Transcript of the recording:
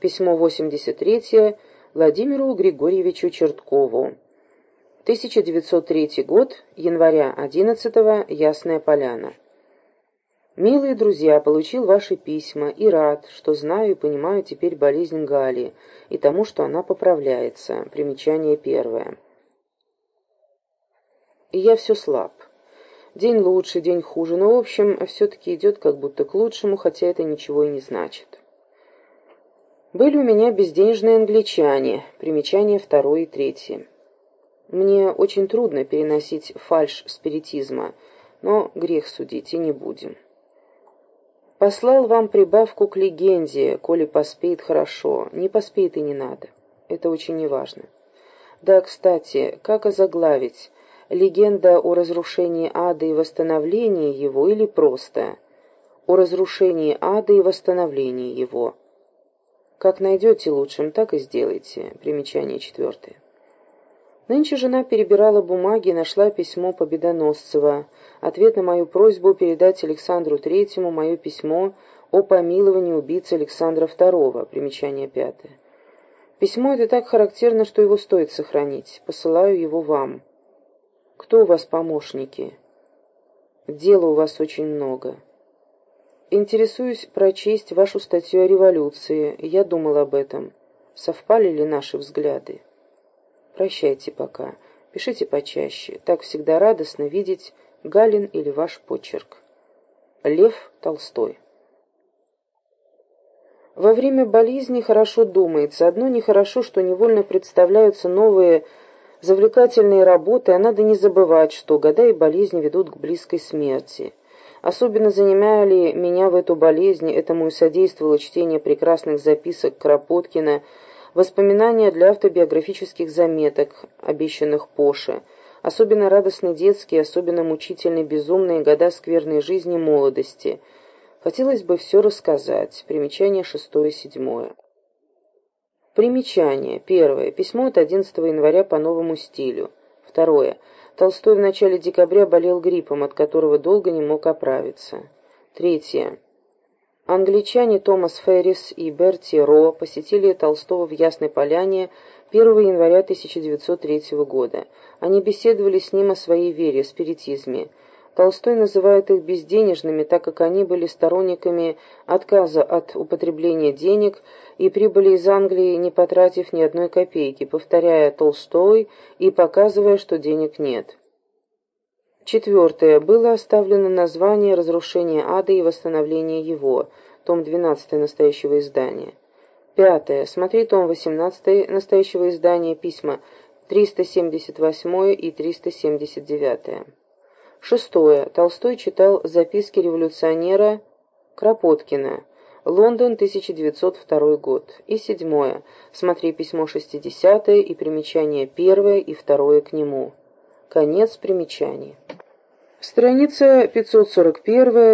Письмо 83 Владимиру Григорьевичу Черткову. 1903 год, января 11 -го, Ясная Поляна. Милые друзья, получил ваши письма и рад, что знаю и понимаю теперь болезнь Гали и тому, что она поправляется. Примечание первое. И я все слаб. День лучше, день хуже, но, в общем, все-таки идет как будто к лучшему, хотя это ничего и не значит. Были у меня безденежные англичане, примечания второе и третье. Мне очень трудно переносить фальшь спиритизма, но грех судить и не будем. Послал вам прибавку к легенде, коли поспеет хорошо, не поспеет и не надо. Это очень неважно. Да, кстати, как озаглавить? Легенда о разрушении ада и восстановлении его или просто о разрушении ада и восстановлении его? Как найдете лучшим, так и сделайте. Примечание четвертое. Нынче жена перебирала бумаги и нашла письмо Победоносцева. Ответ на мою просьбу передать Александру Третьему мое письмо о помиловании убийцы Александра II. Примечание пятое. Письмо это так характерно, что его стоит сохранить. Посылаю его вам. Кто у вас помощники? Дела у вас очень много. Интересуюсь прочесть вашу статью о революции. Я думал об этом. Совпали ли наши взгляды? Прощайте пока. Пишите почаще. Так всегда радостно видеть Галин или ваш почерк. Лев Толстой. Во время болезни хорошо думается. Одно нехорошо, что невольно представляются новые завлекательные работы, а надо не забывать, что года и болезни ведут к близкой смерти. Особенно занимали меня в эту болезнь, этому и содействовало чтение прекрасных записок Кропоткина, воспоминания для автобиографических заметок, обещанных Поше, особенно радостные детские, особенно мучительные безумные года скверной жизни молодости. Хотелось бы все рассказать. Примечание шестое седьмое. Примечание. Первое. Письмо от 11 января по новому стилю. Второе. Толстой в начале декабря болел гриппом, от которого долго не мог оправиться. Третье. Англичане Томас Феррис и Берти Ро посетили Толстого в Ясной Поляне 1 января 1903 года. Они беседовали с ним о своей вере, спиритизме. Толстой называет их безденежными, так как они были сторонниками отказа от употребления денег и прибыли из Англии, не потратив ни одной копейки, повторяя Толстой и показывая, что денег нет. Четвертое. Было оставлено название «Разрушение ада и восстановление его», том 12 настоящего издания. Пятое. Смотри том 18 настоящего издания, письма 378 и 379. Шестое. Толстой читал записки революционера Кропоткина. Лондон, 1902 год. И седьмое. Смотри письмо 60 и примечание первое и второе к нему. Конец примечаний. Страница 541